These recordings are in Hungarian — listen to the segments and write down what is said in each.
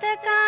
पुस्तका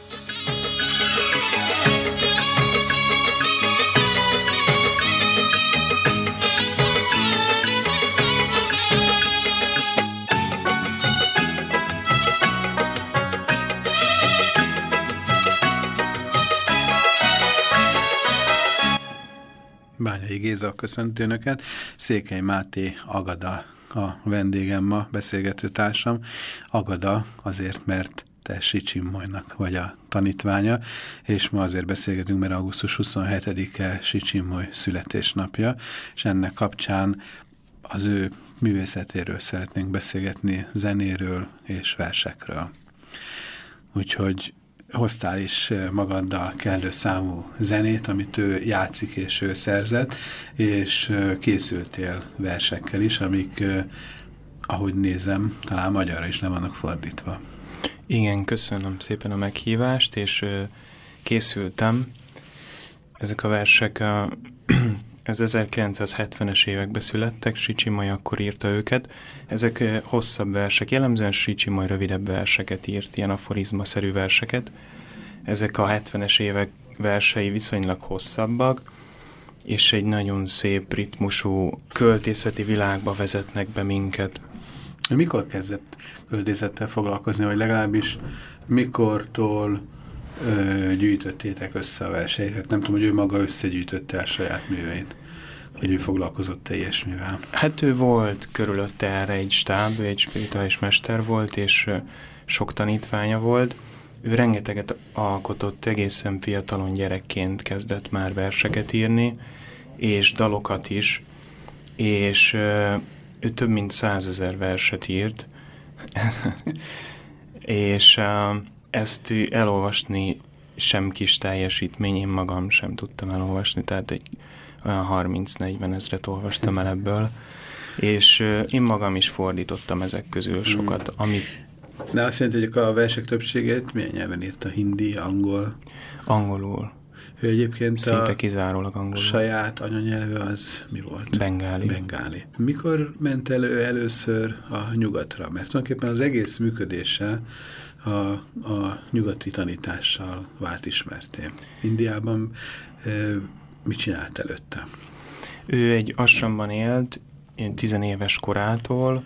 Bányai Géza köszönti Önöket. Székely Máté Agada a vendégem ma, beszélgető társam. Agada azért, mert te Sicsimmolynak vagy a tanítványa, és ma azért beszélgetünk, mert augusztus 27-e Sicsimmoly születésnapja, és ennek kapcsán az ő művészetéről szeretnénk beszélgetni, zenéről és versekről. Úgyhogy hoztál is magaddal kellő számú zenét, amit ő játszik és ő szerzett, és készültél versekkel is, amik, ahogy nézem, talán magyarra is nem vannak fordítva. Igen, köszönöm szépen a meghívást, és készültem. Ezek a versek az 1970-es években születtek, Sicsimaj akkor írta őket. Ezek hosszabb versek, jellemzően Sicsimaj rövidebb verseket írt, ilyen aforizmaszerű verseket. Ezek a 70-es évek versei viszonylag hosszabbak, és egy nagyon szép ritmusú költészeti világba vezetnek be minket. Mikor kezdett költészettel foglalkozni, vagy legalábbis mikortól ö, gyűjtöttétek össze a verseiket? Nem tudom, hogy ő maga összegyűjtötte a saját műveit, hogy ő foglalkozott-e ilyesmivel. Hát ő volt körülötte erre egy stáb, egy spirituális mester volt, és sok tanítványa volt, ő rengeteget alkotott, egészen fiatalon gyerekként kezdett már verseket írni, és dalokat is, és ő több mint százezer verset írt, és ezt elolvasni sem kis teljesítmény, én magam sem tudtam elolvasni, tehát egy olyan 30-40 ezret olvastam el ebből, és én magam is fordítottam ezek közül sokat, amit de azt jelenti, hogy a versek többségét milyen nyelven írta? Hindi, angol? Angolul. Ő egyébként Szinte a kizárólag angolul. saját anyanyelve az mi volt? Bengáli. Bengáli. Mikor ment elő először a nyugatra? Mert tulajdonképpen az egész működése a, a nyugati tanítással vált ismerté. Indiában e, mit csinált előtte? Ő egy asramban élt, tizenéves korától,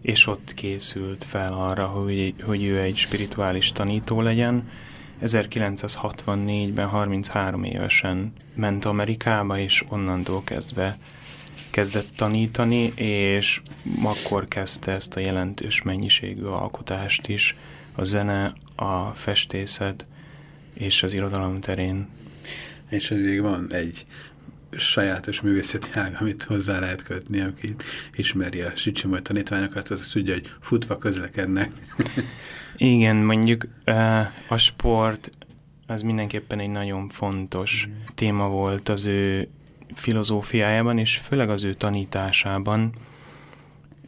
és ott készült fel arra, hogy, hogy ő egy spirituális tanító legyen. 1964-ben 33 évesen ment Amerikába, és onnantól kezdve kezdett tanítani, és akkor kezdte ezt a jelentős mennyiségű alkotást is, a zene, a festészet és az irodalom terén. És még van egy sajátos művészeti ág, amit hozzá lehet kötni, aki ismeri a Sicsimaj tanítványokat, az azt tudja, hogy futva közlekednek. Igen, mondjuk a sport az mindenképpen egy nagyon fontos mm. téma volt az ő filozófiájában, és főleg az ő tanításában.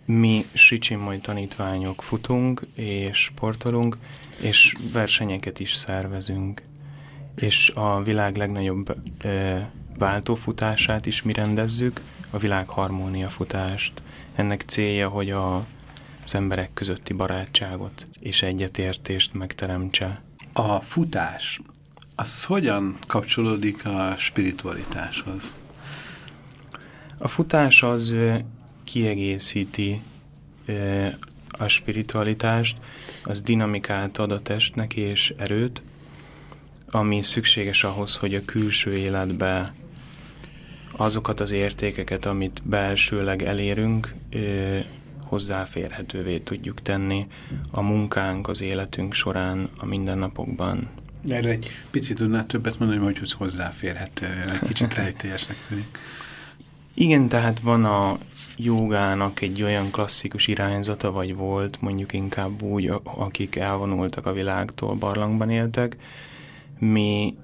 Mi Sicsimaj tanítványok futunk és sportolunk, és versenyeket is szervezünk. És a világ legnagyobb váltófutását is mi rendezzük, a világ harmónia futást. Ennek célja, hogy a, az emberek közötti barátságot és egyetértést megteremtse. A futás, az hogyan kapcsolódik a spiritualitáshoz? A futás az kiegészíti a spiritualitást, az dinamikát ad a testnek és erőt, ami szükséges ahhoz, hogy a külső életbe azokat az értékeket, amit belsőleg elérünk, hozzáférhetővé tudjuk tenni a munkánk, az életünk során, a mindennapokban. Erre egy picit tudnál többet mondani, hogy hozzáférhető, egy kicsit rejtélyesnek tűnik. Igen, tehát van a jogának egy olyan klasszikus irányzata, vagy volt, mondjuk inkább úgy, akik elvonultak a világtól, barlangban éltek. Mi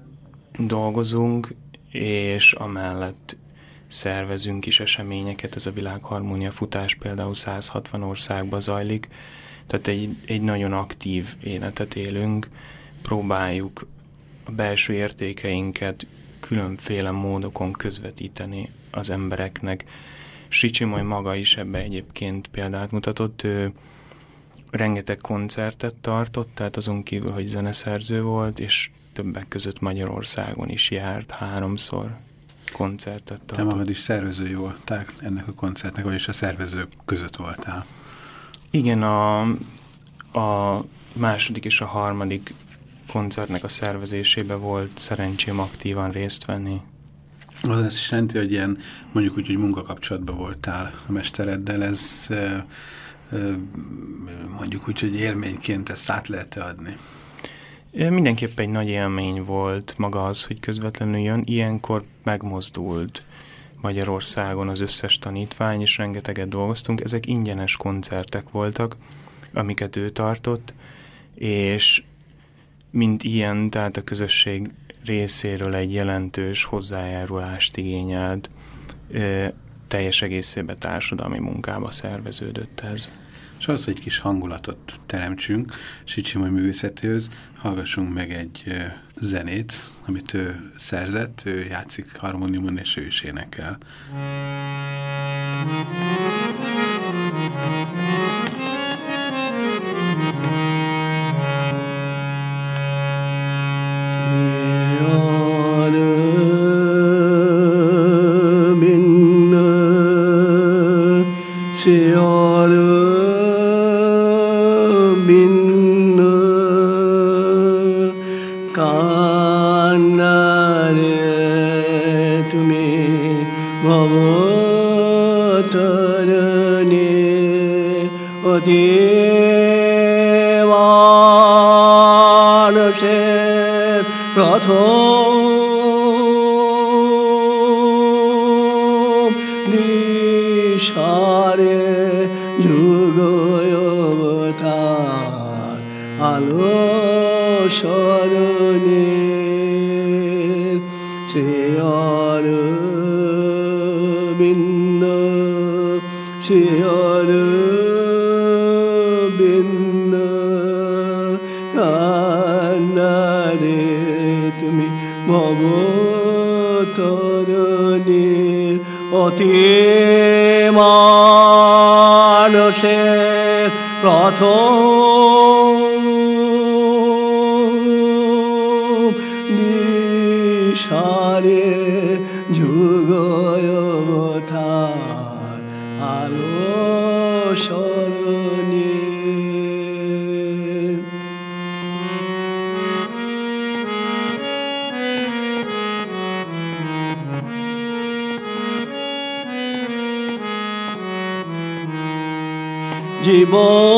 dolgozunk, és amellett szervezünk is eseményeket, ez a világharmónia futás például 160 országban zajlik, tehát egy, egy nagyon aktív életet élünk, próbáljuk a belső értékeinket különféle módokon közvetíteni az embereknek. Sicsimoly maga is ebbe egyébként példát mutatott, ő rengeteg koncertet tartott, tehát azon kívül, hogy zeneszerző volt, és többek között Magyarországon is járt háromszor koncertet tartott. Te magad is szervezői voltál ennek a koncertnek, vagyis a szervezők között voltál. Igen, a, a második és a harmadik koncertnek a szervezésébe volt szerencsém aktívan részt venni. Az ezt is jelenti, hogy ilyen mondjuk úgy, hogy munkakapcsolatban voltál a mestereddel, ez mondjuk úgy, hogy élményként ezt át lehet -e adni? Mindenképp egy nagy élmény volt maga az, hogy közvetlenül jön. Ilyenkor megmozdult Magyarországon az összes tanítvány, és rengeteget dolgoztunk. Ezek ingyenes koncertek voltak, amiket ő tartott, és mint ilyen, tehát a közösség részéről egy jelentős hozzájárulást igényelt, teljes egészében társadalmi munkába szerveződött ez. És az, hogy egy kis hangulatot teremtsünk Sicsimoly művészetéhez, hallgassunk meg egy zenét, amit ő szerzett, ő játszik harmóniumon, és ő is énekel. সারে যুগয়বতার আলো সরণী। জীবন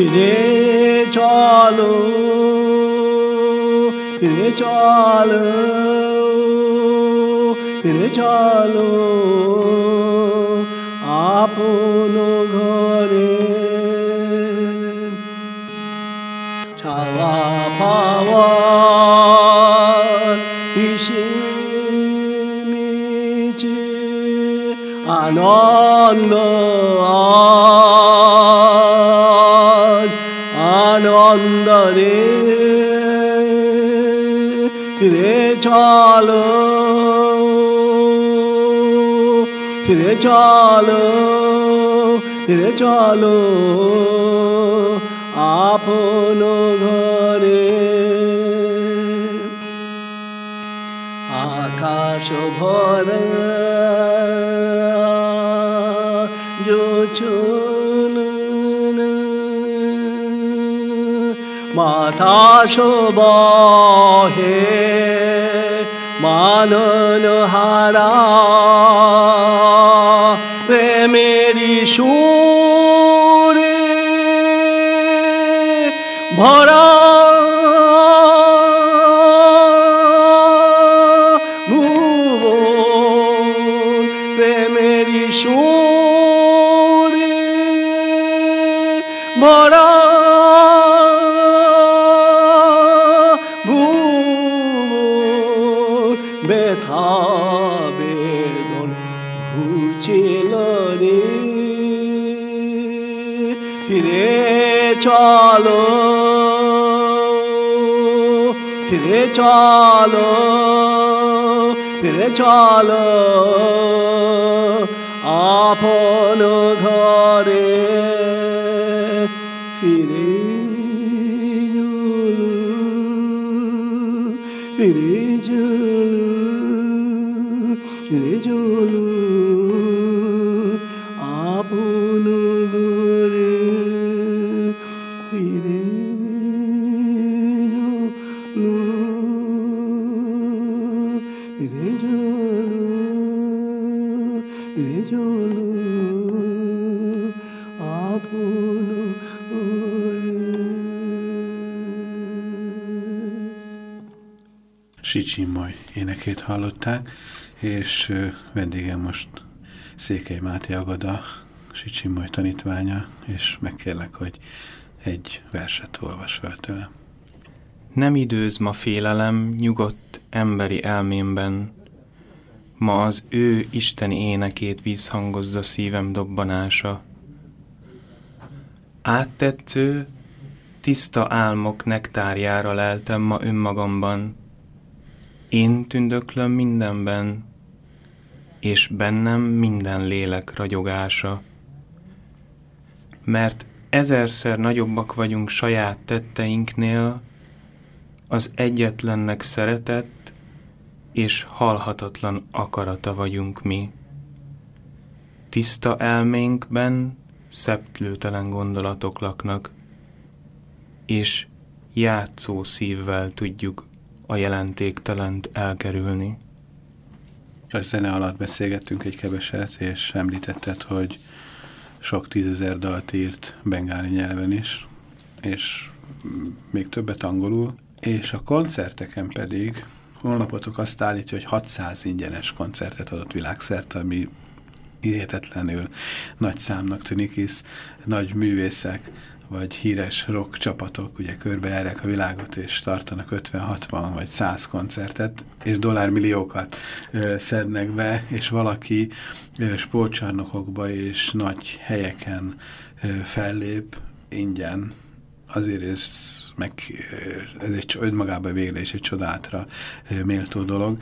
ফিরে চলো ফিরে চলো ফিরে চলো। আপন ঘরে ছাওয়া পাওয়া ফিরে চলো। ফিরে চলো ফিরে চলো। আপন ঘরে আকাশ ভর যোচন মাথা শোবহে মানন হারা। প্রেমেরি সুরে ভরা ঘুচেল রে ফিরে চলো ফিরে চলো ফিরে চলো। আপন ঘরে ফিরে Sicsimmoly énekét hallották, és vendégem most Székely Máté Agada, Sicsimmoly tanítványa, és megkérlek, hogy egy verset olvas fel tőle. Nem időz ma félelem nyugodt emberi elmémben, ma az ő isteni énekét vízhangozza szívem dobbanása. Áttetsző, tiszta álmok nektárjára leltem ma önmagamban, én tündöklöm mindenben, és bennem minden lélek ragyogása. Mert ezerszer nagyobbak vagyunk saját tetteinknél, az egyetlennek szeretett és halhatatlan akarata vagyunk mi. Tiszta elménkben szeptlőtelen gondolatok laknak, és játszó szívvel tudjuk a jelentéktelent elkerülni. A zene alatt beszélgettünk egy keveset, és említetted, hogy sok tízezer dalt írt bengáli nyelven is, és még többet angolul, és a koncerteken pedig honlapotok azt állítja, hogy 600 ingyenes koncertet adott világszerte, ami hihetetlenül nagy számnak tűnik, hisz nagy művészek, vagy híres rock csapatok ugye körbejárják a világot, és tartanak 50-60 vagy 100 koncertet, és dollármilliókat ö, szednek be, és valaki ö, sportcsarnokokba és nagy helyeken ö, fellép ingyen, azért ez, meg, ez egy önmagában végre is egy csodátra méltó dolog.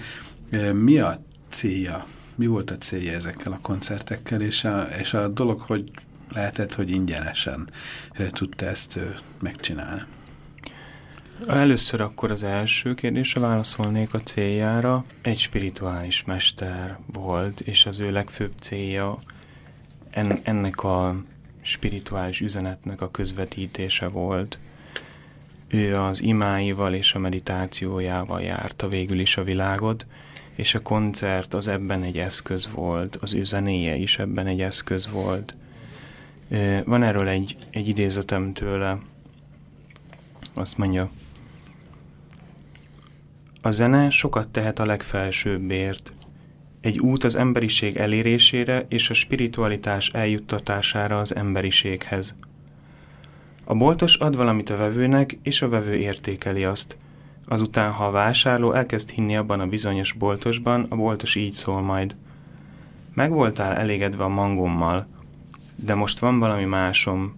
Mi a célja? Mi volt a célja ezekkel a koncertekkel, és a, és a dolog, hogy lehetett, hogy ingyenesen tudta ezt megcsinálni? Először akkor az első kérdésre válaszolnék a céljára. Egy spirituális mester volt, és az ő legfőbb célja en, ennek a spirituális üzenetnek a közvetítése volt. Ő az imáival és a meditációjával járta végül is a világot, és a koncert az ebben egy eszköz volt, az ő zenéje is ebben egy eszköz volt. Van erről egy, egy idézetem tőle, azt mondja, a zene sokat tehet a legfelsőbbért. Egy út az emberiség elérésére és a spiritualitás eljuttatására az emberiséghez. A boltos ad valamit a vevőnek, és a vevő értékeli azt. Azután, ha a vásárló elkezd hinni abban a bizonyos boltosban, a boltos így szól majd. Meg voltál elégedve a mangommal, de most van valami másom.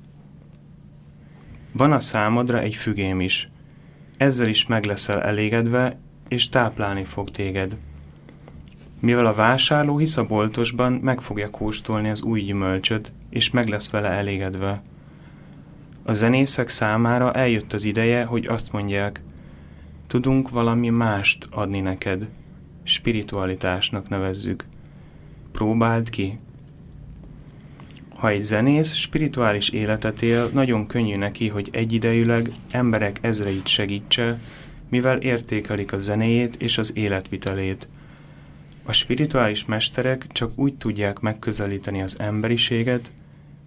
Van a számodra egy fügém is. Ezzel is meg leszel elégedve, és táplálni fog téged. Mivel a vásárló hisz a boltosban, meg fogja kóstolni az új gyümölcsöt, és meg lesz vele elégedve. A zenészek számára eljött az ideje, hogy azt mondják, tudunk valami mást adni neked, spiritualitásnak nevezzük. Próbáld ki! Ha egy zenész spirituális életet él, nagyon könnyű neki, hogy egyidejűleg emberek ezreit segítse, mivel értékelik a zenéjét és az életvitelét. A spirituális mesterek csak úgy tudják megközelíteni az emberiséget,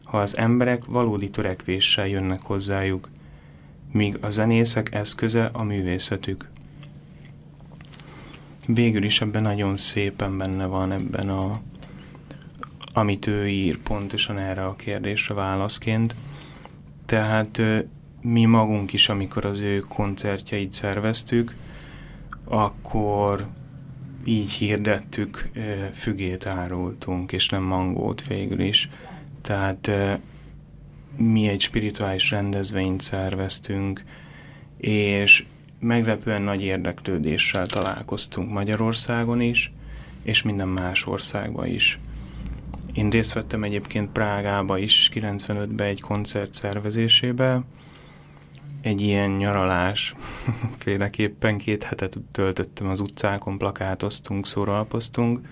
ha az emberek valódi törekvéssel jönnek hozzájuk, míg a zenészek eszköze a művészetük. Végül is ebben nagyon szépen benne van ebben a amit ő ír pontosan erre a kérdésre válaszként. Tehát mi magunk is, amikor az ő koncertjeit szerveztük, akkor így hirdettük, fügét árultunk, és nem mangót végül is. Tehát mi egy spirituális rendezvényt szerveztünk, és meglepően nagy érdeklődéssel találkoztunk Magyarországon is, és minden más országban is. Én részt vettem egyébként Prágába is 95-ben egy koncert szervezésébe, egy ilyen nyaralás féleképpen két hetet töltöttem az utcákon, plakátoztunk, szóralapoztunk,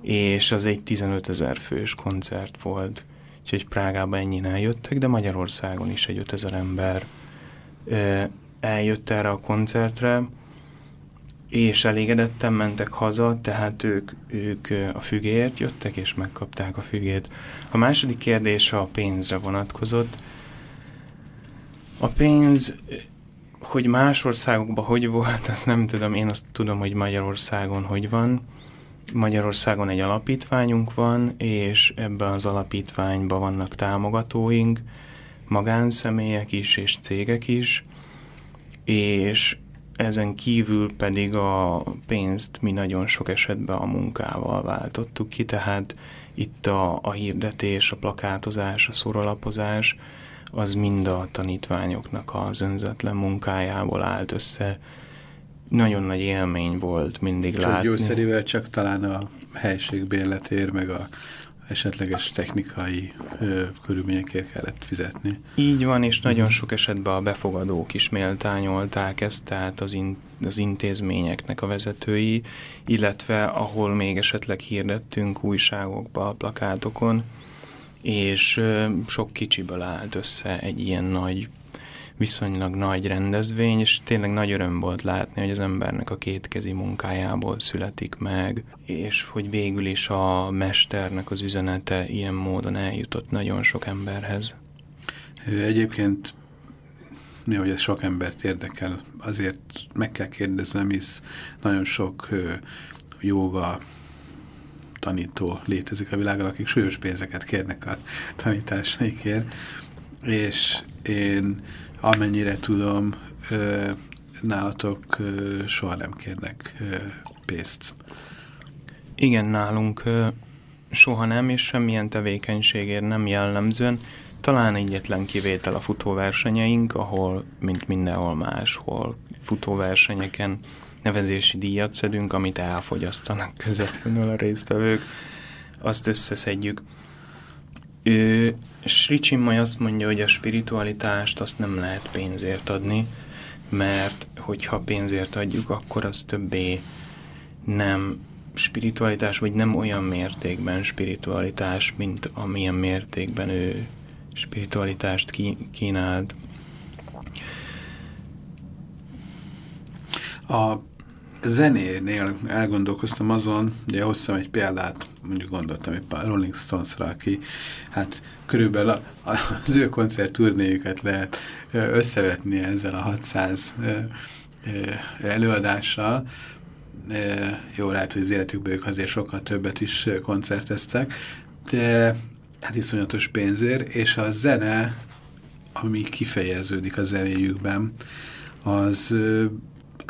és az egy 15 ezer fős koncert volt. Úgyhogy Prágába ennyien eljöttek, de Magyarországon is egy 5000 ember eljött erre a koncertre, és elégedetten mentek haza, tehát ők, ők a fügéért jöttek, és megkapták a fügét. A második kérdés a pénzre vonatkozott. A pénz, hogy más országokban hogy volt, azt nem tudom, én azt tudom, hogy Magyarországon hogy van. Magyarországon egy alapítványunk van, és ebben az alapítványban vannak támogatóink, magánszemélyek is, és cégek is, és ezen kívül pedig a pénzt mi nagyon sok esetben a munkával váltottuk ki, tehát itt a, a hirdetés, a plakátozás, a szorolapozás, az mind a tanítványoknak az önzetlen munkájából állt össze. Nagyon nagy élmény volt mindig csak látni. Gyógyszerével csak talán a helység bérletér, meg a esetleges technikai ö, körülményekért kellett fizetni. Így van, és nagyon sok esetben a befogadók is méltányolták ezt, tehát az, in, az intézményeknek a vezetői, illetve ahol még esetleg hirdettünk újságokba, plakátokon, és ö, sok kicsiből állt össze egy ilyen nagy viszonylag nagy rendezvény, és tényleg nagy öröm volt látni, hogy az embernek a kétkezi munkájából születik meg, és hogy végül is a mesternek az üzenete ilyen módon eljutott nagyon sok emberhez. Egyébként mi, hogy ez sok embert érdekel, azért meg kell kérdeznem, hisz nagyon sok joga tanító létezik a világon, akik súlyos pénzeket kérnek a tanításaikért, és én amennyire tudom, nálatok soha nem kérnek pénzt. Igen, nálunk soha nem, és semmilyen tevékenységért nem jellemzően. Talán egyetlen kivétel a futóversenyeink, ahol, mint mindenhol máshol, futóversenyeken nevezési díjat szedünk, amit elfogyasztanak közvetlenül a résztvevők. Azt összeszedjük. Ő, Sri Chinmoy azt mondja, hogy a spiritualitást azt nem lehet pénzért adni, mert hogyha pénzért adjuk, akkor az többé nem spiritualitás, vagy nem olyan mértékben spiritualitás, mint amilyen mértékben ő spiritualitást kínált. A zenénél elgondolkoztam azon, ugye hoztam egy példát, mondjuk gondoltam éppen a Rolling Stones-ra, aki hát körülbelül az ő koncertturnéjüket lehet összevetni ezzel a 600 előadással. Jó, lehet, hogy az életükből ők azért sokkal többet is koncerteztek, de hát iszonyatos pénzért, és a zene, ami kifejeződik a zenéjükben, az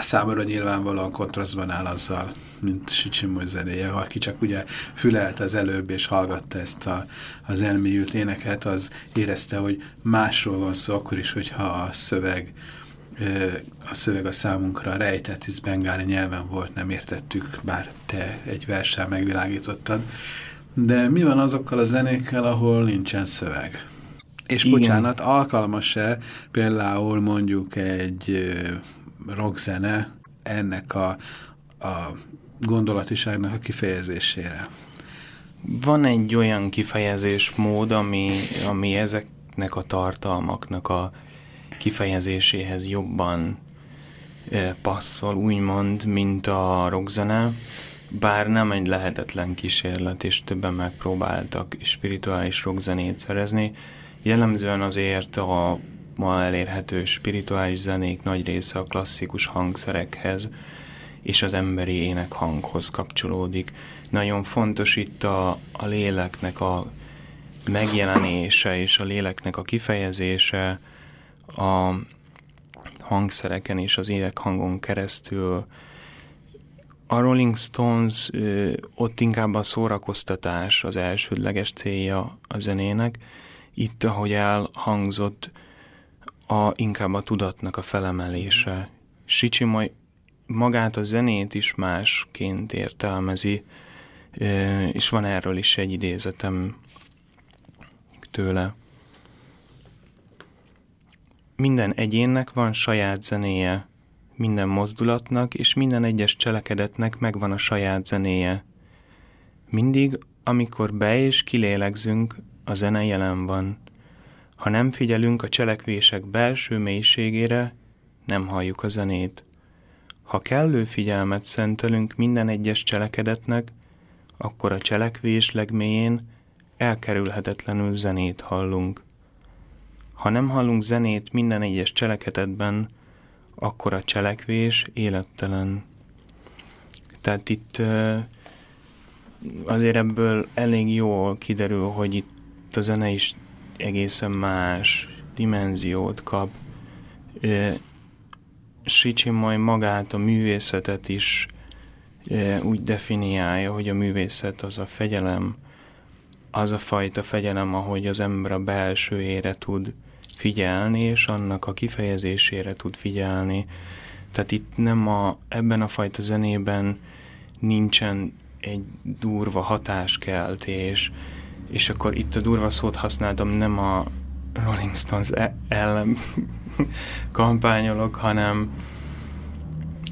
számára nyilvánvalóan kontrasztban áll azzal, mint Sicsimó zenéje. Aki csak ugye fülelt az előbb és hallgatta ezt a, az elmélyült éneket, az érezte, hogy másról van szó, akkor is, hogyha a szöveg a szöveg a számunkra rejtett, hisz bengáli nyelven volt, nem értettük, bár te egy verssel megvilágítottad. De mi van azokkal a zenékkel, ahol nincsen szöveg? És Igen. bocsánat, alkalmas-e például mondjuk egy rockzene ennek a, a gondolatiságnak a kifejezésére? Van egy olyan kifejezésmód, ami, ami ezeknek a tartalmaknak a kifejezéséhez jobban passzol, úgymond, mint a rockzene, bár nem egy lehetetlen kísérlet, és többen megpróbáltak spirituális rockzenét szerezni. Jellemzően azért a ma elérhető spirituális zenék nagy része a klasszikus hangszerekhez és az emberi énekhanghoz kapcsolódik. Nagyon fontos itt a, a léleknek a megjelenése és a léleknek a kifejezése a hangszereken és az énekhangon keresztül. A Rolling Stones ott inkább a szórakoztatás az elsődleges célja a zenének. Itt, ahogy elhangzott, a, inkább a tudatnak a felemelése. Sicsi majd magát a zenét is másként értelmezi, és van erről is egy idézetem tőle. Minden egyénnek van saját zenéje, minden mozdulatnak és minden egyes cselekedetnek megvan a saját zenéje. Mindig, amikor be és kilélegzünk, a zene jelen van. Ha nem figyelünk a cselekvések belső mélységére, nem halljuk a zenét. Ha kellő figyelmet szentelünk minden egyes cselekedetnek, akkor a cselekvés legmélyén elkerülhetetlenül zenét hallunk. Ha nem hallunk zenét minden egyes cselekedetben, akkor a cselekvés élettelen. Tehát itt azért ebből elég jól kiderül, hogy itt a zene is egészen más dimenziót kap. Sicsi majd magát, a művészetet is úgy definiálja, hogy a művészet az a fegyelem, az a fajta fegyelem, ahogy az ember a belsőjére tud figyelni, és annak a kifejezésére tud figyelni. Tehát itt nem a, ebben a fajta zenében nincsen egy durva hatáskeltés, és akkor itt a durva szót használtam, nem a Rolling Stones e- ellen kampányolok, hanem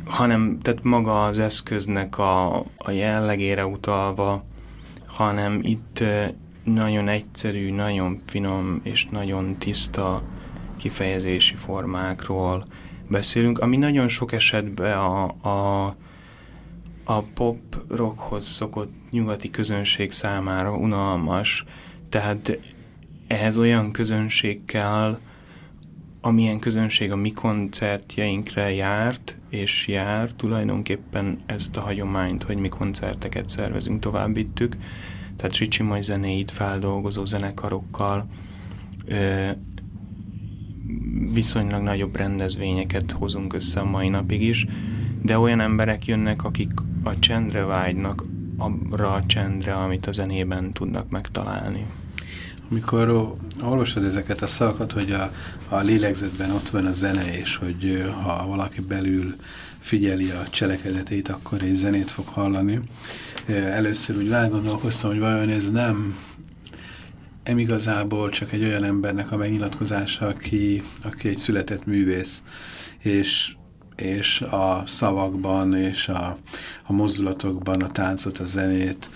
hanem tehát maga az eszköznek a, a jellegére utalva, hanem itt nagyon egyszerű, nagyon finom és nagyon tiszta kifejezési formákról beszélünk, ami nagyon sok esetben a, a, a pop rockhoz szokott nyugati közönség számára unalmas, tehát ehhez olyan közönség kell, amilyen közönség a mi koncertjeinkre járt, és jár, tulajdonképpen ezt a hagyományt, hogy mi koncerteket szervezünk, továbbíttük. Tehát Ricsi zenéit feldolgozó zenekarokkal ö, viszonylag nagyobb rendezvényeket hozunk össze a mai napig is, de olyan emberek jönnek, akik a csendre vágynak, arra a csendre, amit a zenében tudnak megtalálni. Amikor olvasod ezeket a szavakat, hogy a, a lélegzetben ott van a zene, és hogy ha valaki belül figyeli a cselekedetét, akkor egy zenét fog hallani. Először úgy elgondolkoztam, hogy vajon ez nem nem igazából csak egy olyan embernek a megnyilatkozása, aki, aki egy született művész, és és a szavakban és a, a mozdulatokban a táncot, a zenét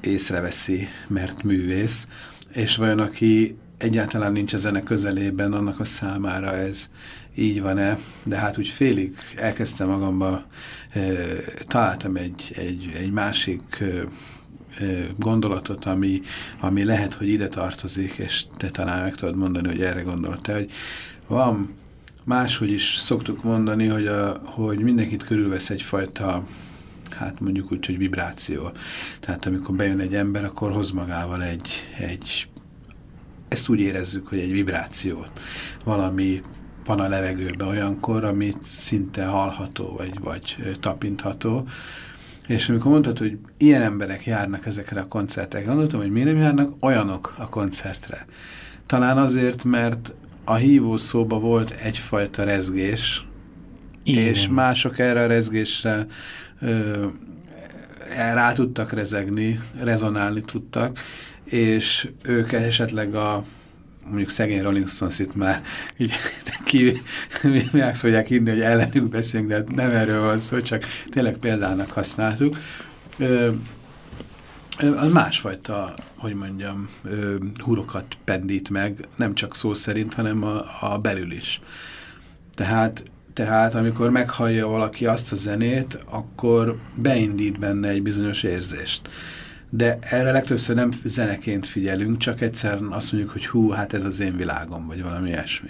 észreveszi, mert művész, és vajon aki egyáltalán nincs a zene közelében, annak a számára ez így van-e, de hát úgy félig elkezdtem magamba, találtam egy, egy, egy másik gondolatot, ami, ami lehet, hogy ide tartozik, és te talán meg tudod mondani, hogy erre gondoltál, hogy van máshogy is szoktuk mondani, hogy, a, hogy mindenkit körülvesz egyfajta hát mondjuk úgy, hogy vibráció. Tehát amikor bejön egy ember, akkor hoz magával egy, egy ezt úgy érezzük, hogy egy vibráció. Valami van a levegőben olyankor, amit szinte hallható, vagy, vagy tapintható. És amikor mondtad, hogy ilyen emberek járnak ezekre a koncertekre, gondoltam, hogy miért nem járnak olyanok a koncertre. Talán azért, mert a hívó szóba volt egyfajta rezgés, Igen. és mások erre a rezgésre ö, rá tudtak rezegni, rezonálni tudtak, és ők esetleg a mondjuk szegény Rolling Stones itt már így ki, meg szólják hinni, hogy ellenük beszélünk, de nem erről van szó, csak tényleg példának használtuk. Ö, az másfajta, hogy mondjam, hurokat pendít meg, nem csak szó szerint, hanem a, a belül is. Tehát, tehát amikor meghallja valaki azt a zenét, akkor beindít benne egy bizonyos érzést de erre legtöbbször nem zeneként figyelünk, csak egyszerűen azt mondjuk, hogy hú, hát ez az én világom, vagy valami ilyesmi.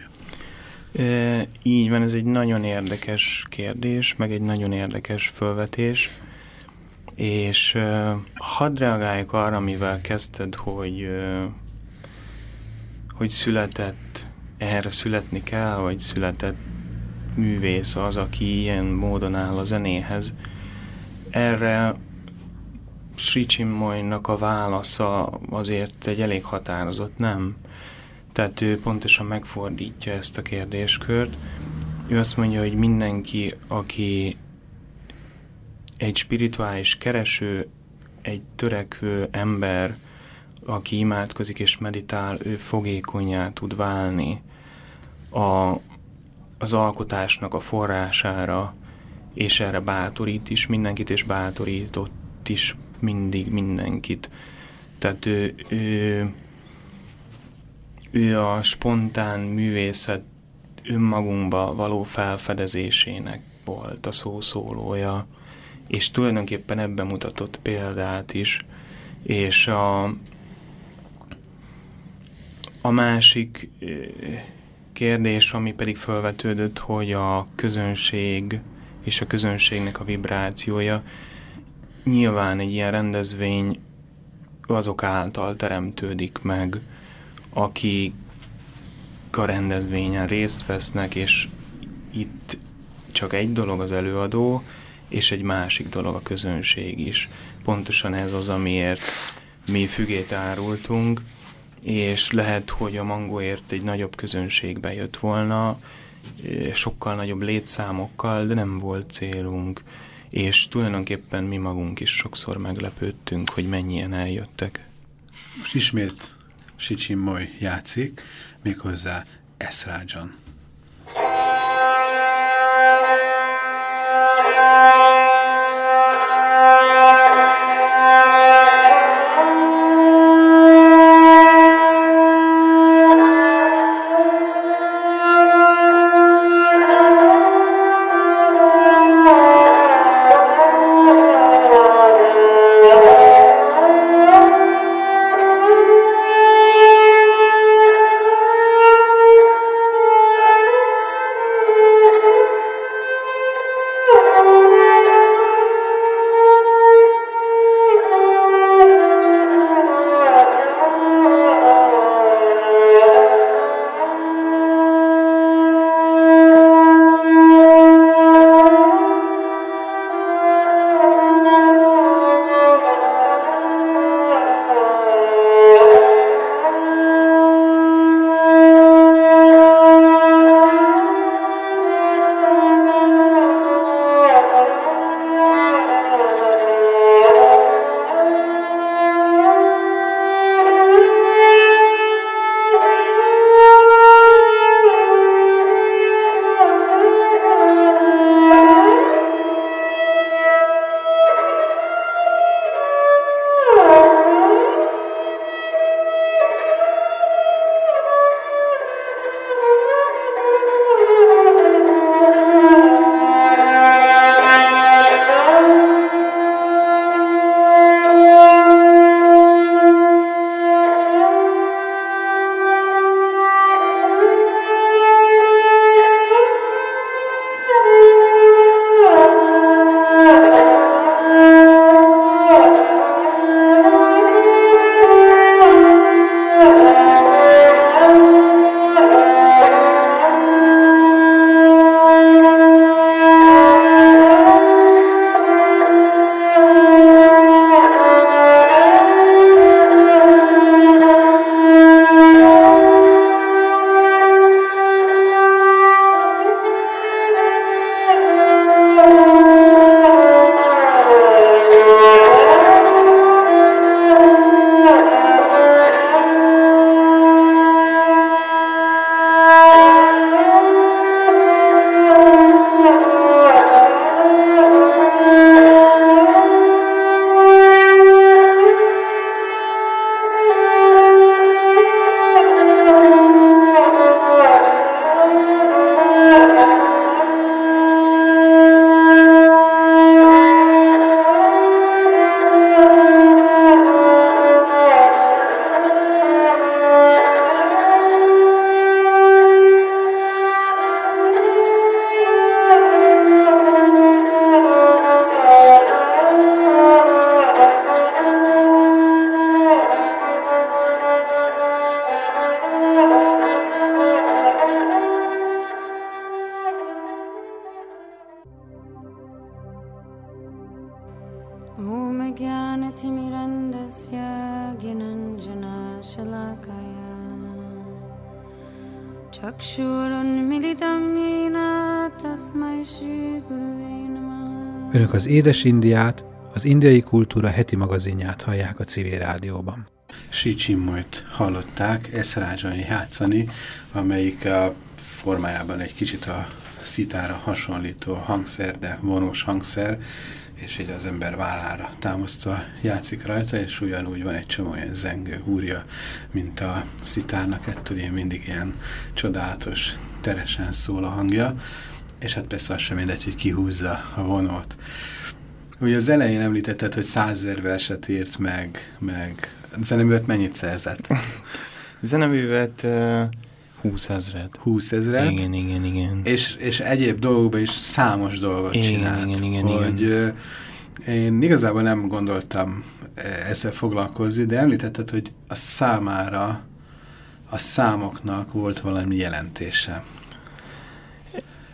E, így van, ez egy nagyon érdekes kérdés, meg egy nagyon érdekes fölvetés, és e, hadd reagáljuk arra, amivel kezdted, hogy, e, hogy született, erre születni kell, vagy született művész az, aki ilyen módon áll a zenéhez. Erre Sricsimmoynak a válasza azért egy elég határozott, nem? Tehát ő pontosan megfordítja ezt a kérdéskört. Ő azt mondja, hogy mindenki, aki egy spirituális kereső, egy törekvő ember, aki imádkozik és meditál, ő fogékonyá tud válni a, az alkotásnak a forrására, és erre bátorít is mindenkit, és bátorított is mindig mindenkit. Tehát ő, ő, ő a spontán művészet önmagunkba való felfedezésének volt a szószólója, és tulajdonképpen ebben mutatott példát is, és a, a másik kérdés, ami pedig felvetődött, hogy a közönség és a közönségnek a vibrációja nyilván egy ilyen rendezvény azok által teremtődik meg, akik a rendezvényen részt vesznek, és itt csak egy dolog az előadó, és egy másik dolog a közönség is. Pontosan ez az, amiért mi fügét árultunk, és lehet, hogy a mangóért egy nagyobb közönségbe jött volna, sokkal nagyobb létszámokkal, de nem volt célunk és tulajdonképpen mi magunk is sokszor meglepődtünk, hogy mennyien eljöttek. Most ismét Sicsimmoly játszik, méghozzá Eszrádzsan. Az Édes Indiát, az indiai kultúra heti magazinját hallják a civil rádióban. Si Csimmolyt hallották Eszrázsani játszani, amelyik a formájában egy kicsit a szitára hasonlító hangszer, de vonós hangszer, és így az ember vállára támasztva játszik rajta, és ugyanúgy van egy csomó ilyen zengő húrja, mint a szitárnak, ettől ilyen mindig ilyen csodálatos, teresen szól a hangja, és hát persze az sem mindegy, hogy kihúzza a vonót. Ugye az elején említetted, hogy százer verset írt meg, meg zeneművet mennyit szerzett? zeneművet uh, 20 ezret. 20 ezret? Igen, igen, igen. És, és egyéb dolgokban is számos dolgot igen, csinált. Igen, igen, hogy, igen. Én igazából nem gondoltam ezzel foglalkozni, de említetted, hogy a számára, a számoknak volt valami jelentése.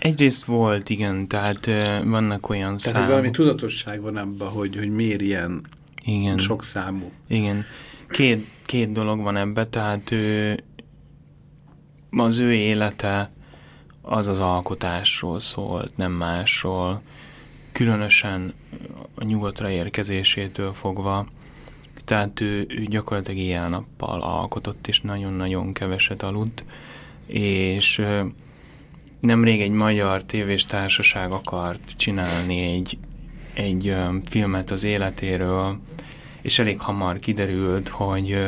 Egyrészt volt, igen, tehát vannak olyan tehát, számok. valami tudatosság van abban, hogy, hogy miért ilyen igen. sok számú. Igen. Két, két dolog van ebbe, tehát ő, az ő élete az az alkotásról szólt, nem másról. Különösen a nyugatra érkezésétől fogva. Tehát ő, ő gyakorlatilag éjjel-nappal alkotott, és nagyon-nagyon keveset aludt. És nemrég egy magyar tévés társaság akart csinálni egy, egy filmet az életéről, és elég hamar kiderült, hogy,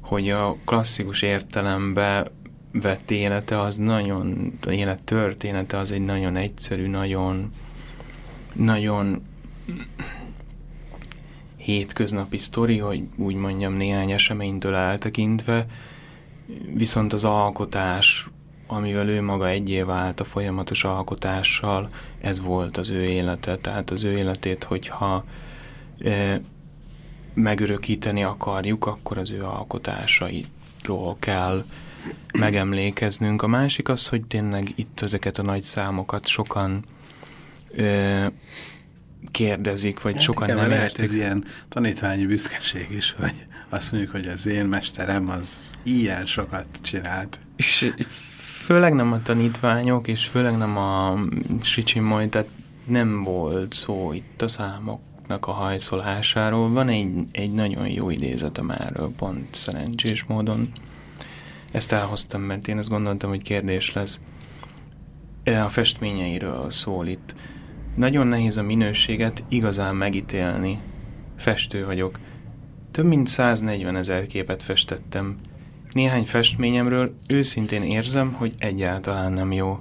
hogy a klasszikus értelembe vett élete az nagyon, élet története az egy nagyon egyszerű, nagyon, nagyon hétköznapi sztori, hogy úgy mondjam néhány eseménytől eltekintve, viszont az alkotás, amivel ő maga egyé vált a folyamatos alkotással, ez volt az ő élete. Tehát az ő életét, hogyha e, megörökíteni akarjuk, akkor az ő alkotásairól kell megemlékeznünk. A másik az, hogy tényleg itt ezeket a nagy számokat sokan ö, kérdezik, vagy hát sokan igen, nem lehet értik. ez ilyen tanítványi büszkeség is, hogy azt mondjuk, hogy az én mesterem az ilyen sokat csinált. És főleg nem a tanítványok, és főleg nem a Sicsimoj, tehát nem volt szó itt a számoknak a hajszolásáról. Van egy, egy nagyon jó idézetem erről, pont szerencsés módon. Ezt elhoztam, mert én azt gondoltam, hogy kérdés lesz. A festményeiről szól itt. Nagyon nehéz a minőséget igazán megítélni. Festő vagyok. Több mint 140 ezer képet festettem. Néhány festményemről őszintén érzem, hogy egyáltalán nem jó.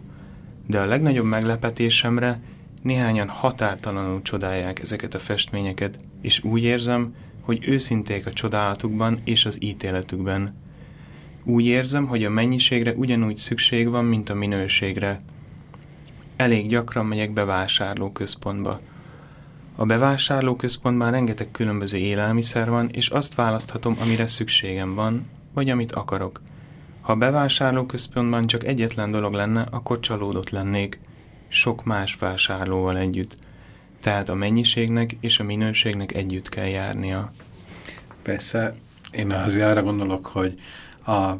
De a legnagyobb meglepetésemre néhányan határtalanul csodálják ezeket a festményeket, és úgy érzem, hogy őszinték a csodálatukban és az ítéletükben. Úgy érzem, hogy a mennyiségre ugyanúgy szükség van, mint a minőségre. Elég gyakran megyek bevásárlóközpontba. A bevásárlóközpontban rengeteg különböző élelmiszer van, és azt választhatom, amire szükségem van, vagy amit akarok. Ha bevásárlóközpontban csak egyetlen dolog lenne, akkor csalódott lennék, sok más vásárlóval együtt. Tehát a mennyiségnek és a minőségnek együtt kell járnia. Persze, én azért arra gondolok, hogy a,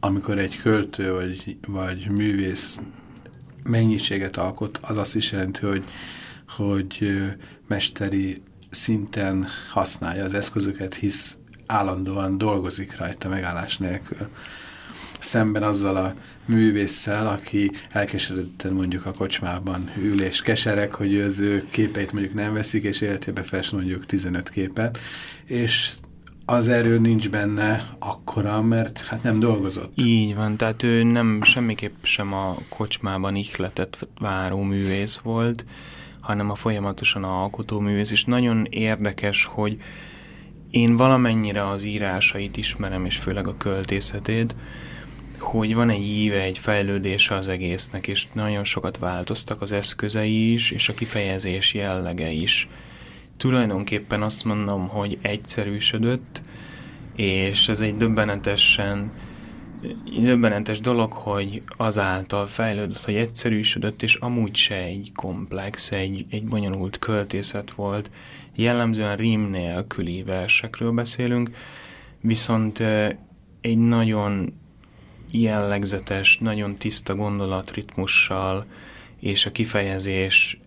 amikor egy költő vagy, vagy művész mennyiséget alkot, az azt is jelenti, hogy, hogy mesteri szinten használja az eszközöket, hisz állandóan dolgozik rajta megállás nélkül. Szemben azzal a művésszel, aki elkeseredetten mondjuk a kocsmában ül és keserek, hogy az ő képeit mondjuk nem veszik, és életében fest mondjuk 15 képet, és az erő nincs benne akkora, mert hát nem dolgozott. Így van, tehát ő nem semmiképp sem a kocsmában ihletet váró művész volt, hanem a folyamatosan alkotó művész, és nagyon érdekes, hogy én valamennyire az írásait ismerem, és főleg a költészetét, hogy van egy íve, egy fejlődése az egésznek, és nagyon sokat változtak az eszközei is, és a kifejezés jellege is tulajdonképpen azt mondom, hogy egyszerűsödött, és ez egy döbbenetesen döbbenetes dolog, hogy azáltal fejlődött, hogy egyszerűsödött, és amúgy se egy komplex, egy, egy bonyolult költészet volt. Jellemzően rím nélküli versekről beszélünk, viszont egy nagyon jellegzetes, nagyon tiszta gondolatritmussal, és a kifejezésnek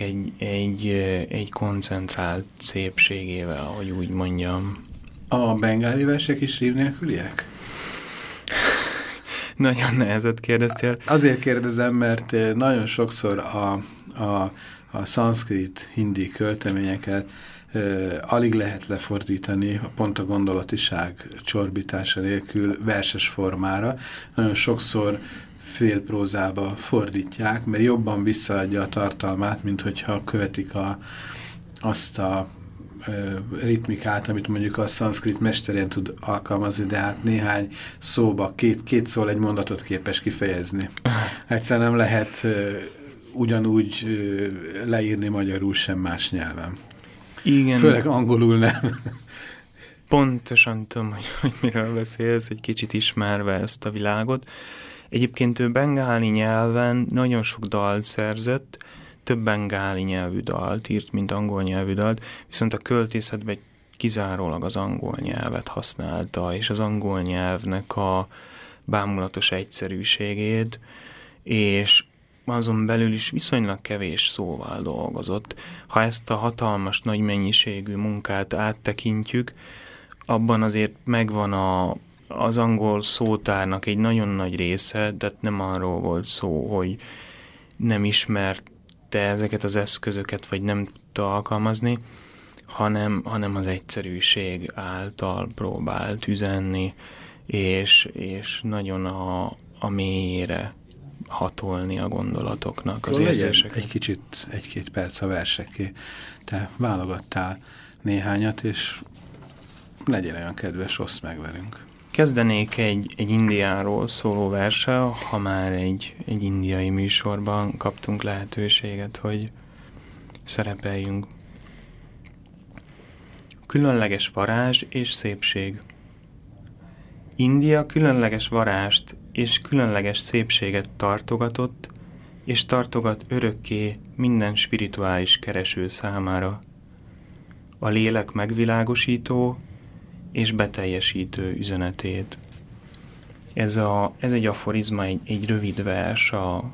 egy, egy, egy koncentrált szépségével, ahogy úgy mondjam. A bengáli versek is rív nélküliek? Nagyon nehezet kérdeztél. Azért kérdezem, mert nagyon sokszor a, a, a szanszkrit, hindi költeményeket alig lehet lefordítani pont a gondolatiság csorbítása nélkül verses formára. Nagyon sokszor félprózába fordítják, mert jobban visszaadja a tartalmát, mint hogyha követik a, azt a ritmikát, amit mondjuk a szanszkrit mesterén tud alkalmazni, de hát néhány szóba, két, két szól egy mondatot képes kifejezni. Egyszer nem lehet ugyanúgy leírni magyarul sem más nyelven. Igen. Főleg angolul nem. Pontosan tudom, hogy, hogy miről beszélsz, egy kicsit ismerve ezt a világot. Egyébként ő bengáli nyelven nagyon sok dalt szerzett, több bengáli nyelvű dalt írt, mint angol nyelvű dalt, viszont a költészetben kizárólag az angol nyelvet használta, és az angol nyelvnek a bámulatos egyszerűségét, és azon belül is viszonylag kevés szóval dolgozott. Ha ezt a hatalmas, nagy mennyiségű munkát áttekintjük, abban azért megvan a, az angol szótárnak egy nagyon nagy része, de nem arról volt szó, hogy nem ismerte ezeket az eszközöket, vagy nem tudta alkalmazni, hanem, hanem az egyszerűség által próbált üzenni, és, és nagyon a, a mélyére hatolni a gondolatoknak, az érzéseknek. egy kicsit, egy-két perc a verseké. Te válogattál néhányat, és legyen olyan kedves, oszd meg velünk. Kezdenék egy, egy Indiáról szóló verse, ha már egy, egy indiai műsorban kaptunk lehetőséget, hogy szerepeljünk. Különleges varázs és szépség. India különleges varást és különleges szépséget tartogatott, és tartogat örökké minden spirituális kereső számára. A lélek megvilágosító és beteljesítő üzenetét. Ez, a, ez egy aforizma, egy, egy rövid vers a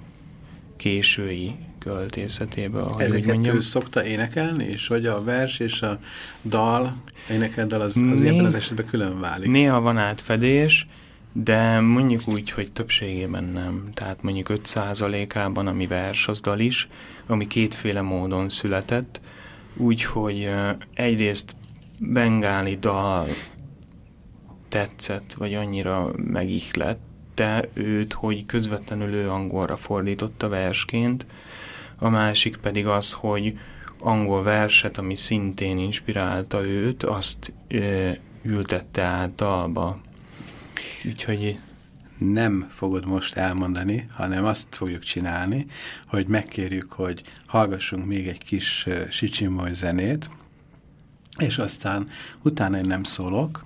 késői költészetéből. Ezeket ő szokta énekelni, és hogy a vers és a dal, énekeldal az, az Né ebben az esetben külön válik? Néha van átfedés, de mondjuk úgy, hogy többségében nem. Tehát mondjuk 5%-ában, ami vers, az dal is, ami kétféle módon született, úgyhogy egyrészt bengáli dal tetszett, vagy annyira megihlette őt, hogy közvetlenül ő angolra fordította versként, a másik pedig az, hogy angol verset, ami szintén inspirálta őt, azt ö, ültette át dalba. Úgyhogy... Nem fogod most elmondani, hanem azt fogjuk csinálni, hogy megkérjük, hogy hallgassunk még egy kis uh, Sicsimboly zenét, és aztán utána én nem szólok,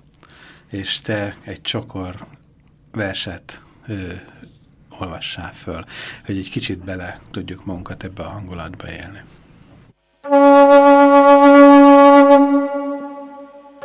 és te egy csokor verset ö, olvassál föl, hogy egy kicsit bele tudjuk magunkat ebbe a hangulatba élni.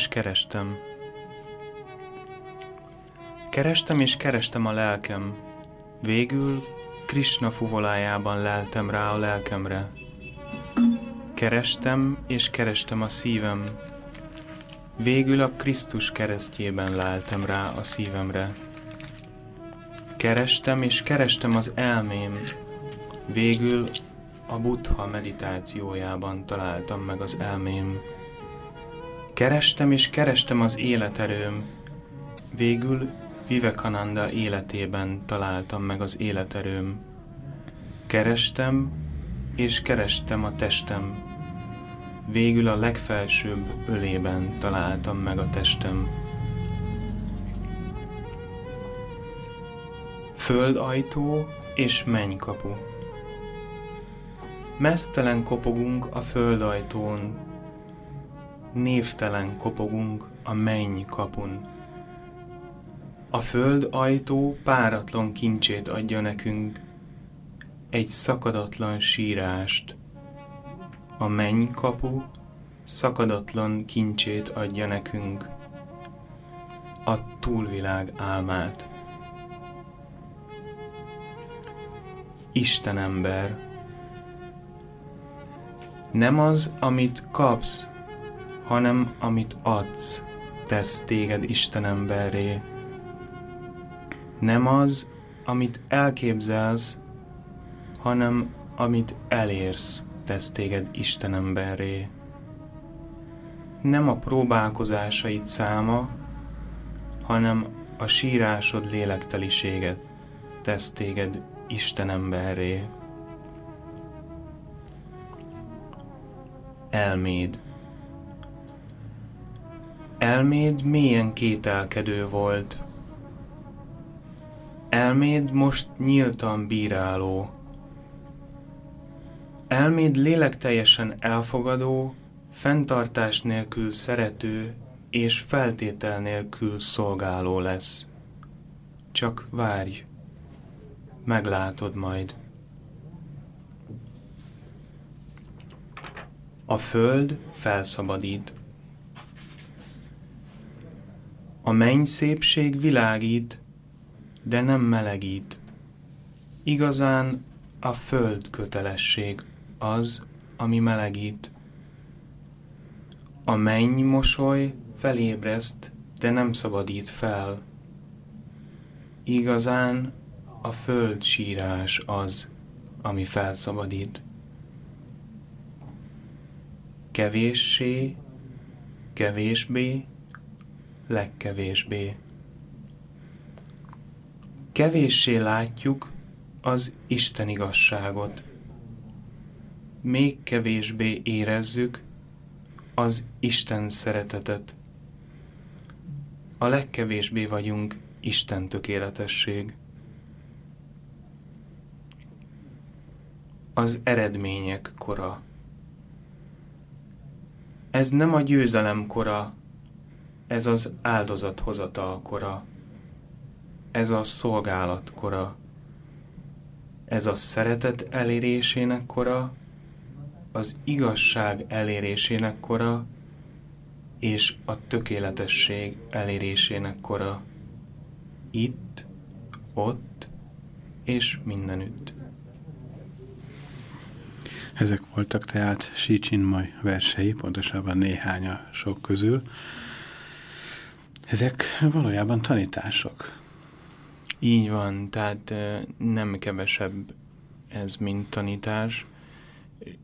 és kerestem. Kerestem és kerestem a lelkem. Végül Krishna fuvolájában leltem rá a lelkemre. Kerestem és kerestem a szívem. Végül a Krisztus keresztjében leltem rá a szívemre. Kerestem és kerestem az elmém. Végül a buddha meditációjában találtam meg az elmém. Kerestem és kerestem az életerőm. Végül Vivekananda életében találtam meg az életerőm. Kerestem és kerestem a testem. Végül a legfelsőbb ölében találtam meg a testem. Földajtó és mennykapu. Mesztelen kopogunk a földajtón, névtelen kopogunk a menny kapun. A föld ajtó páratlan kincsét adja nekünk, egy szakadatlan sírást. A menny kapu szakadatlan kincsét adja nekünk, a túlvilág álmát. Isten ember. Nem az, amit kapsz, hanem amit adsz, tesz téged Isten emberré. Nem az, amit elképzelsz, hanem amit elérsz, tesz téged Isten emberré. Nem a próbálkozásaid száma, hanem a sírásod lélekteliséget tesz téged Isten emberré. Elméd Elméd mélyen kételkedő volt. Elméd most nyíltan bíráló. Elméd lélekteljesen elfogadó, fenntartás nélkül szerető és feltétel nélkül szolgáló lesz. Csak várj, meglátod majd. A föld felszabadít. A menny szépség világít, de nem melegít. Igazán a föld kötelesség az, ami melegít. A menny mosoly felébreszt, de nem szabadít fel. Igazán a föld sírás az, ami felszabadít. Kevéssé, kevésbé, legkevésbé. Kevéssé látjuk az Isten igazságot. Még kevésbé érezzük az Isten szeretetet. A legkevésbé vagyunk Isten tökéletesség. Az eredmények kora. Ez nem a győzelem kora, ez az áldozathozatal kora, ez a szolgálat kora, ez a szeretet elérésének kora, az igazság elérésének kora, és a tökéletesség elérésének kora. Itt, ott és mindenütt. Ezek voltak tehát Si Chinmoy versei, pontosabban néhány a sok közül. Ezek valójában tanítások. Így van, tehát nem kevesebb ez, mint tanítás.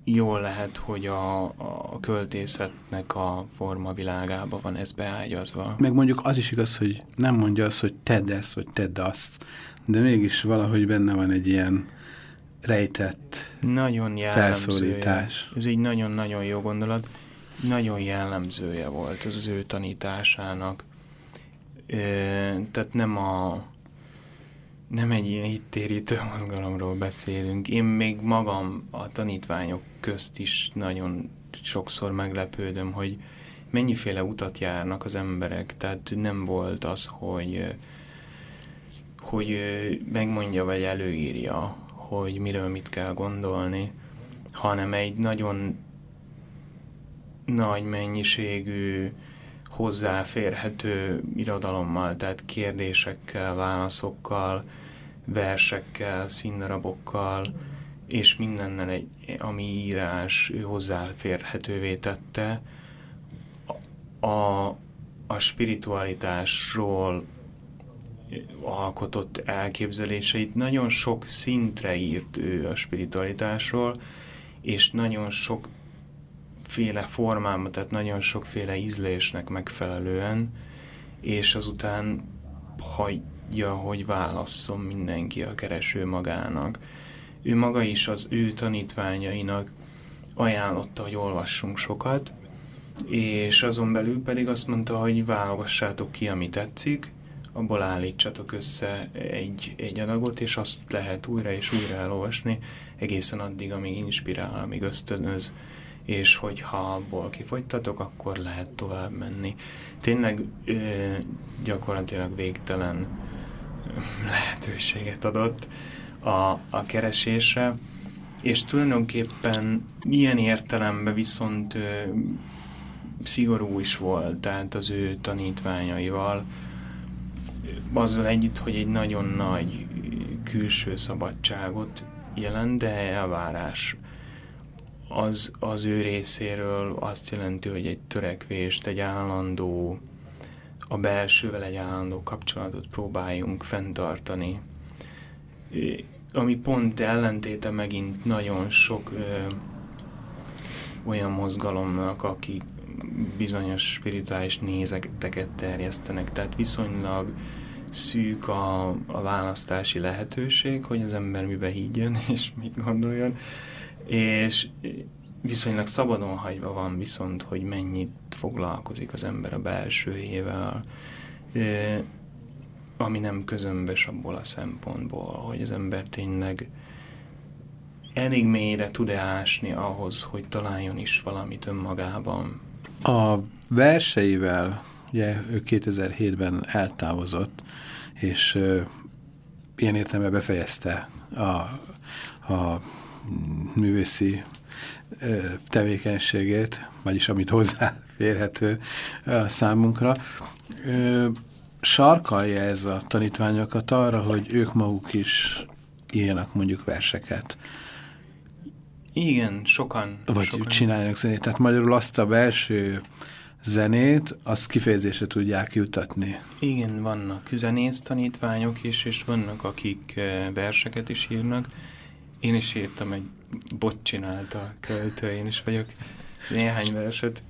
Jól lehet, hogy a, a költészetnek a forma világába van ez beágyazva. Meg mondjuk az is igaz, hogy nem mondja azt, hogy tedd ezt, vagy tedd azt, de mégis valahogy benne van egy ilyen rejtett nagyon felszólítás. Ez egy nagyon-nagyon jó gondolat. Nagyon jellemzője volt ez az ő tanításának tehát nem a nem egy ilyen hittérítő mozgalomról beszélünk. Én még magam a tanítványok közt is nagyon sokszor meglepődöm, hogy mennyiféle utat járnak az emberek. Tehát nem volt az, hogy hogy megmondja vagy előírja, hogy miről mit kell gondolni, hanem egy nagyon nagy mennyiségű hozzáférhető irodalommal, tehát kérdésekkel, válaszokkal, versekkel, színnarabokkal, és mindennel, egy, ami írás hozzáférhetővé tette a, a spiritualitásról alkotott elképzeléseit. Nagyon sok szintre írt ő a spiritualitásról, és nagyon sokféle formában, tehát nagyon sokféle ízlésnek megfelelően, és azután hagyja, hogy válasszon mindenki a kereső magának. Ő maga is az ő tanítványainak ajánlotta, hogy olvassunk sokat, és azon belül pedig azt mondta, hogy válogassátok ki, ami tetszik, abból állítsatok össze egy, egy adagot, és azt lehet újra és újra elolvasni, egészen addig, amíg inspirál, amíg ösztönöz, és hogyha abból kifogytatok, akkor lehet tovább menni. Tényleg ö, gyakorlatilag végtelen lehetőséget adott a, a keresésre, és tulajdonképpen ilyen értelemben viszont ö, szigorú is volt, tehát az ő tanítványaival, azzal együtt, hogy egy nagyon nagy külső szabadságot jelent, de elvárás az, az ő részéről azt jelenti, hogy egy törekvést, egy állandó, a belsővel egy állandó kapcsolatot próbáljunk fenntartani. Ami pont ellentéte megint nagyon sok ö, olyan mozgalomnak, akik bizonyos spirituális nézeteket terjesztenek, tehát viszonylag szűk a, a választási lehetőség, hogy az ember mibe higgyen és mit gondoljon, és viszonylag szabadon hagyva van viszont, hogy mennyit foglalkozik az ember a belsőjével, ami nem közömbös abból a szempontból, hogy az ember tényleg elég mélyre tud-e ásni ahhoz, hogy találjon is valamit önmagában. A verseivel Ugye ő 2007-ben eltávozott, és ö, ilyen értelme befejezte a, a művészi tevékenységét, vagyis amit hozzáférhető a számunkra. Sarkalja ez a tanítványokat arra, hogy ők maguk is írjanak mondjuk verseket. Igen, sokan. Vagy sokan. csináljanak zenét. Tehát magyarul azt a belső zenét, azt kifejezésre tudják jutatni. Igen, vannak zenész tanítványok is, és vannak, akik verseket is írnak. Én is írtam egy bot csinálta költő, én is vagyok néhány verset,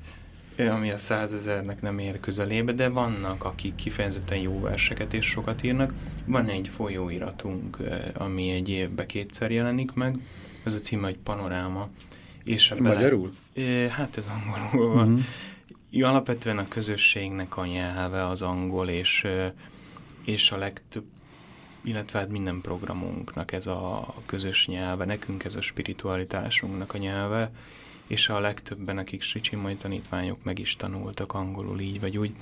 ami a százezernek nem ér közelébe, de vannak, akik kifejezetten jó verseket és sokat írnak. Van egy folyóiratunk, ami egy évbe kétszer jelenik meg, ez a címe, hogy Panoráma. És Magyarul? Bele... Hát ez angolul van. -huh alapvetően a közösségnek a nyelve az angol, és, és a legtöbb, illetve hát minden programunknak ez a közös nyelve, nekünk ez a spiritualitásunknak a nyelve, és a legtöbben, akik Sricsimai tanítványok meg is tanultak angolul így vagy úgy.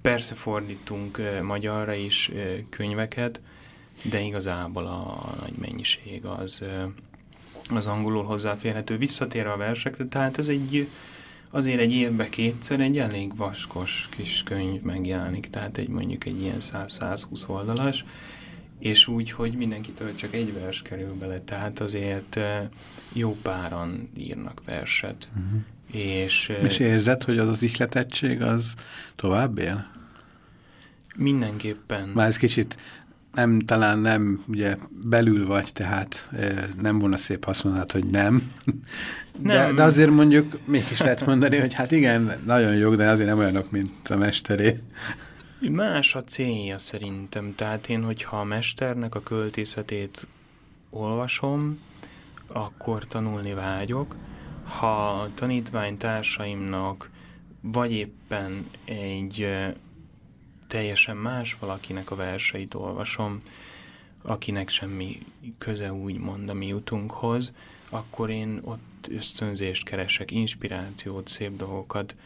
Persze fordítunk magyarra is könyveket, de igazából a nagy mennyiség az, az angolul hozzáférhető. Visszatérve a versekre, tehát ez egy azért egy évbe kétszer egy elég vaskos kis könyv megjelenik, tehát egy mondjuk egy ilyen 100-120 oldalas, és úgy, hogy mindenkitől csak egy vers kerül bele, tehát azért eh, jó páran írnak verset. Uh mhm. -huh. és, eh, és érzed, hogy az az ihletettség az tovább él? Mindenképpen. Már ez kicsit nem, talán nem, ugye belül vagy, tehát nem volna szép, azt hogy nem. De, nem. de azért mondjuk mégis lehet mondani, hogy hát igen, nagyon jók, de azért nem olyanok, mint a mesteré. Más a célja szerintem. Tehát én, hogyha a mesternek a költészetét olvasom, akkor tanulni vágyok. Ha a tanítványtársaimnak vagy éppen egy teljesen más valakinek a verseit olvasom, akinek semmi köze úgy mond a mi jutunkhoz, akkor én ott ösztönzést keresek, inspirációt, szép dolgokat,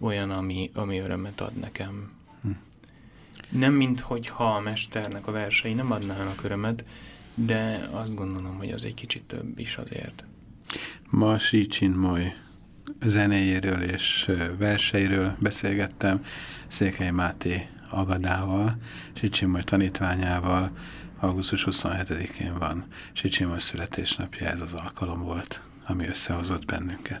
olyan, ami, ami örömet ad nekem. Hm. Nem, mint hogyha a mesternek a versei nem adnának örömet, de azt gondolom, hogy az egy kicsit több is azért. Ma Xi Csinmoy zenéjéről és verseiről beszélgettem Székely Máté Agadával, Sicsimoj tanítványával, augusztus 27-én van Sicsimoj születésnapja, ez az alkalom volt, ami összehozott bennünket.